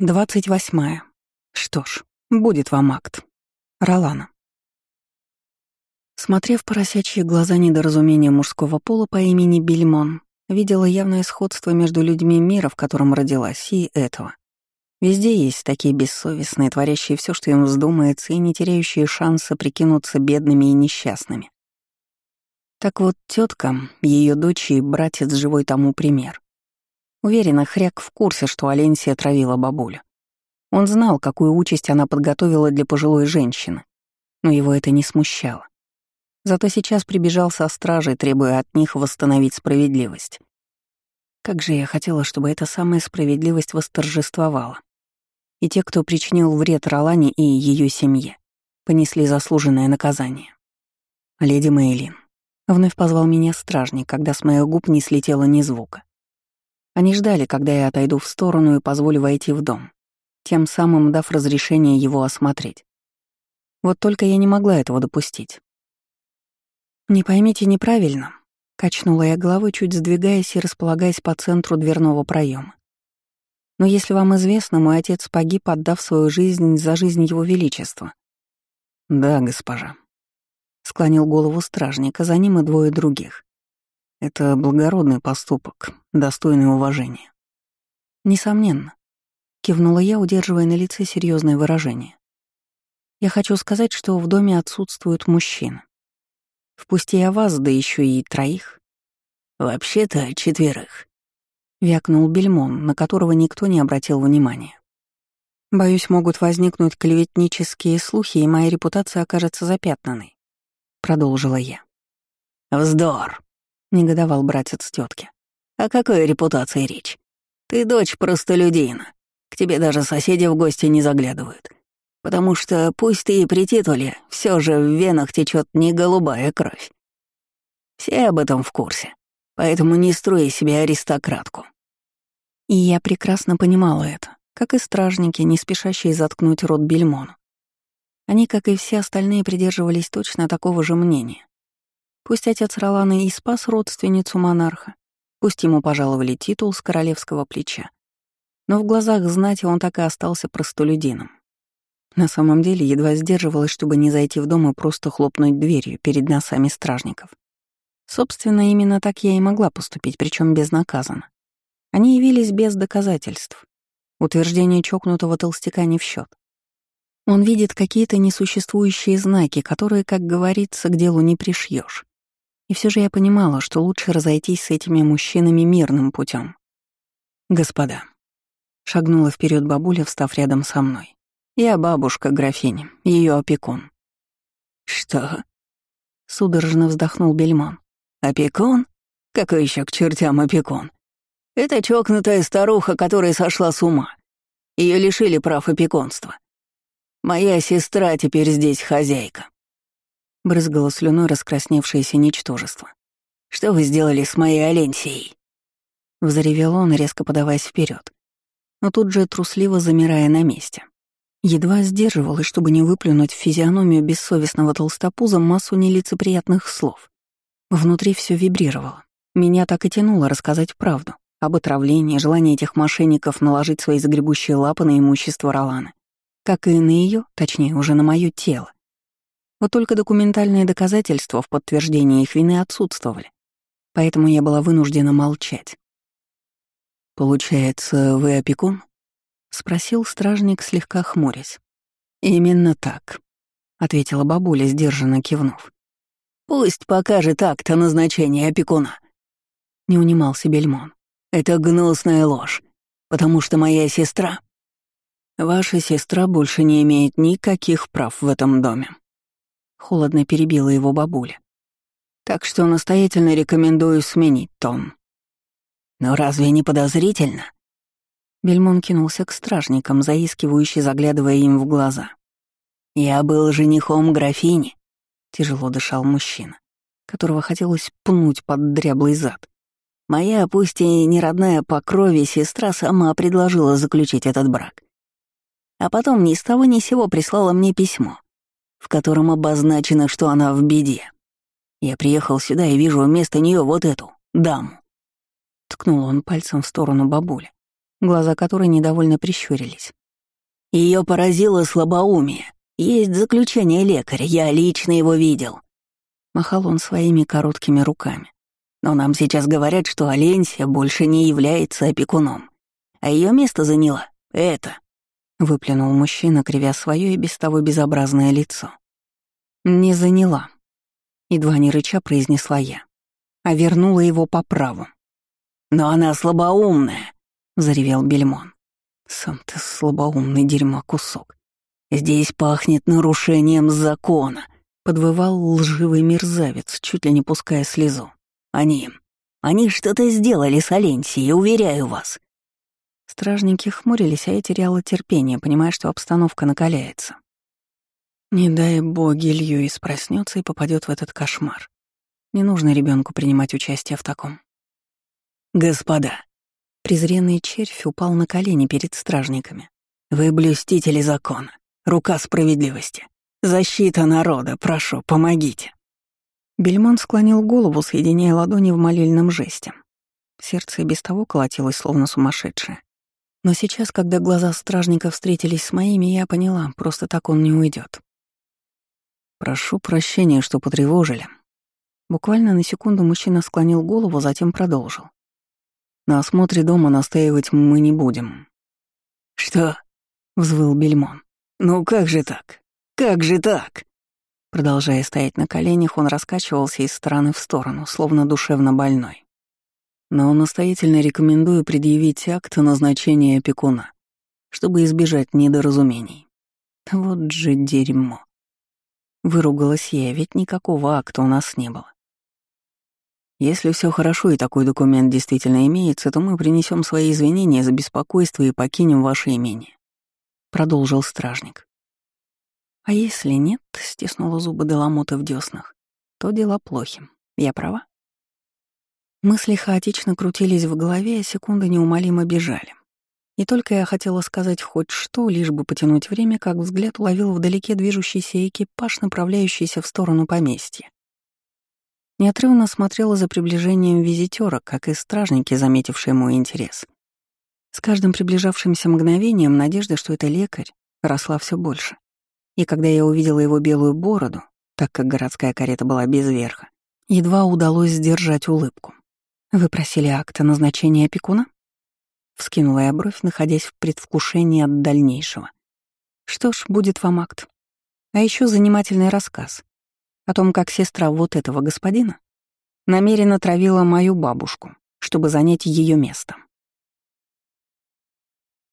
Двадцать восьмая. Что ж, будет вам акт. Ролана. Смотрев поросячьи глаза недоразумения мужского пола по имени Бельмон, видела явное сходство между людьми мира, в котором родилась, и этого. Везде есть такие бессовестные, творящие все, что им вздумается, и не теряющие шанса прикинуться бедными и несчастными. Так вот, тетка, ее дочь и братец живой тому пример. Уверена, Хряк в курсе, что Аленсия травила бабулю. Он знал, какую участь она подготовила для пожилой женщины, но его это не смущало. Зато сейчас прибежал со стражей, требуя от них восстановить справедливость. Как же я хотела, чтобы эта самая справедливость восторжествовала. И те, кто причинил вред Ролане и ее семье, понесли заслуженное наказание. «Леди Мейлин», — вновь позвал меня стражник, когда с моих губ не слетело ни звука. Они ждали, когда я отойду в сторону и позволю войти в дом, тем самым дав разрешение его осмотреть. Вот только я не могла этого допустить. «Не поймите неправильно», — качнула я головой, чуть сдвигаясь и располагаясь по центру дверного проема. «Но если вам известно, мой отец погиб, отдав свою жизнь за жизнь его величества». «Да, госпожа», — склонил голову стражник, а за ним и двое других. Это благородный поступок, достойный уважения. Несомненно. Кивнула я, удерживая на лице серьезное выражение. Я хочу сказать, что в доме отсутствуют мужчины. Впусти я вас, да еще и троих. Вообще-то четверых. Вякнул Бельмон, на которого никто не обратил внимания. Боюсь, могут возникнуть клеветнические слухи, и моя репутация окажется запятнанной. Продолжила я. Вздор. — негодовал братец тетки. «О какой репутации речь? Ты дочь простолюдина. К тебе даже соседи в гости не заглядывают. Потому что, пусть ты и при титуле, все же в венах течет не голубая кровь. Все об этом в курсе, поэтому не строй себе аристократку». И я прекрасно понимала это, как и стражники, не спешащие заткнуть рот Бельмону. Они, как и все остальные, придерживались точно такого же мнения. Пусть отец Роланы и спас родственницу монарха, пусть ему пожаловали титул с королевского плеча, но в глазах знати он так и остался простолюдином. На самом деле едва сдерживалась, чтобы не зайти в дом и просто хлопнуть дверью перед носами стражников. Собственно, именно так я и могла поступить, причем безнаказанно. Они явились без доказательств. Утверждение чокнутого толстяка не в счет. Он видит какие-то несуществующие знаки, которые, как говорится, к делу не пришьешь. И все же я понимала, что лучше разойтись с этими мужчинами мирным путем. «Господа», — шагнула вперед бабуля, встав рядом со мной. «Я бабушка графини, ее опекун». «Что?» — судорожно вздохнул Бельмон. «Опекун? Какой еще к чертям опекун? Это чокнутая старуха, которая сошла с ума. Ее лишили прав опекунства. Моя сестра теперь здесь хозяйка брызгало слюной раскрасневшееся ничтожество. «Что вы сделали с моей Аленсией?» Взревел он, резко подаваясь вперед, но тут же трусливо замирая на месте. Едва сдерживалась, чтобы не выплюнуть в физиономию бессовестного толстопуза массу нелицеприятных слов. Внутри все вибрировало. Меня так и тянуло рассказать правду об отравлении, желании этих мошенников наложить свои загребущие лапы на имущество Роланы, как и на ее, точнее, уже на мое тело. Вот только документальные доказательства в подтверждении их вины отсутствовали. Поэтому я была вынуждена молчать. «Получается, вы опекун?» — спросил стражник, слегка хмурясь. «Именно так», — ответила бабуля, сдержанно кивнув. «Пусть покажет акт о назначении опекуна», — не унимался Бельмон. «Это гнусная ложь, потому что моя сестра...» «Ваша сестра больше не имеет никаких прав в этом доме», Холодно перебила его бабуля. Так что настоятельно рекомендую сменить тон. Но разве не подозрительно? Бельмон кинулся к стражникам, заискивающе заглядывая им в глаза. «Я был женихом графини», — тяжело дышал мужчина, которого хотелось пнуть под дряблый зад. «Моя, пусть и не родная по крови, сестра сама предложила заключить этот брак. А потом ни с того ни сего прислала мне письмо, в котором обозначено, что она в беде. Я приехал сюда и вижу вместо нее вот эту, даму. Ткнул он пальцем в сторону бабули, глаза которой недовольно прищурились. Ее поразило слабоумие. Есть заключение лекаря, я лично его видел. Махал он своими короткими руками. Но нам сейчас говорят, что Аленсия больше не является опекуном, а ее место заняла это. Выплюнул мужчина, кривя свое и без того безобразное лицо. «Не заняла», — едва не рыча произнесла я, а вернула его по праву. «Но она слабоумная», — заревел Бельмон. «Сам ты слабоумный дерьмо кусок. Здесь пахнет нарушением закона», — подвывал лживый мерзавец, чуть ли не пуская слезу. «Они... они что-то сделали с Аленсией, уверяю вас». Стражники хмурились, а я теряла терпение, понимая, что обстановка накаляется. Не дай боги, Льюис проснется и попадет в этот кошмар. Не нужно ребенку принимать участие в таком. Господа, презренный червь упал на колени перед стражниками. Вы блюстители закона, рука справедливости, защита народа, прошу, помогите. Бельмон склонил голову, соединяя ладони в молильном жесте. Сердце без того колотилось, словно сумасшедшее. Но сейчас, когда глаза стражника встретились с моими, я поняла, просто так он не уйдет. «Прошу прощения, что потревожили». Буквально на секунду мужчина склонил голову, затем продолжил. «На осмотре дома настаивать мы не будем». «Что?» — взвыл Бельмон. «Ну как же так? Как же так?» Продолжая стоять на коленях, он раскачивался из стороны в сторону, словно душевно больной. «Но настоятельно рекомендую предъявить акт назначения опекуна, чтобы избежать недоразумений». Вот же дерьмо. Выругалась я, ведь никакого акта у нас не было. Если все хорошо и такой документ действительно имеется, то мы принесем свои извинения за беспокойство и покинем ваше имение», — продолжил стражник. «А если нет?» — стиснула зубы Деламота в деснах. «То дела плохи. Я права?» Мысли хаотично крутились в голове, а секунды неумолимо бежали. И только я хотела сказать хоть что, лишь бы потянуть время, как взгляд уловил вдалеке движущийся экипаж, направляющийся в сторону поместья. Неотрывно смотрела за приближением визитера, как и стражники, заметившие мой интерес. С каждым приближавшимся мгновением надежда, что это лекарь, росла все больше. И когда я увидела его белую бороду, так как городская карета была без верха, едва удалось сдержать улыбку. «Вы просили акта назначения опекуна?» Вскинула я бровь, находясь в предвкушении от дальнейшего. Что ж, будет вам акт. А еще занимательный рассказ о том, как сестра вот этого господина намеренно травила мою бабушку, чтобы занять ее место.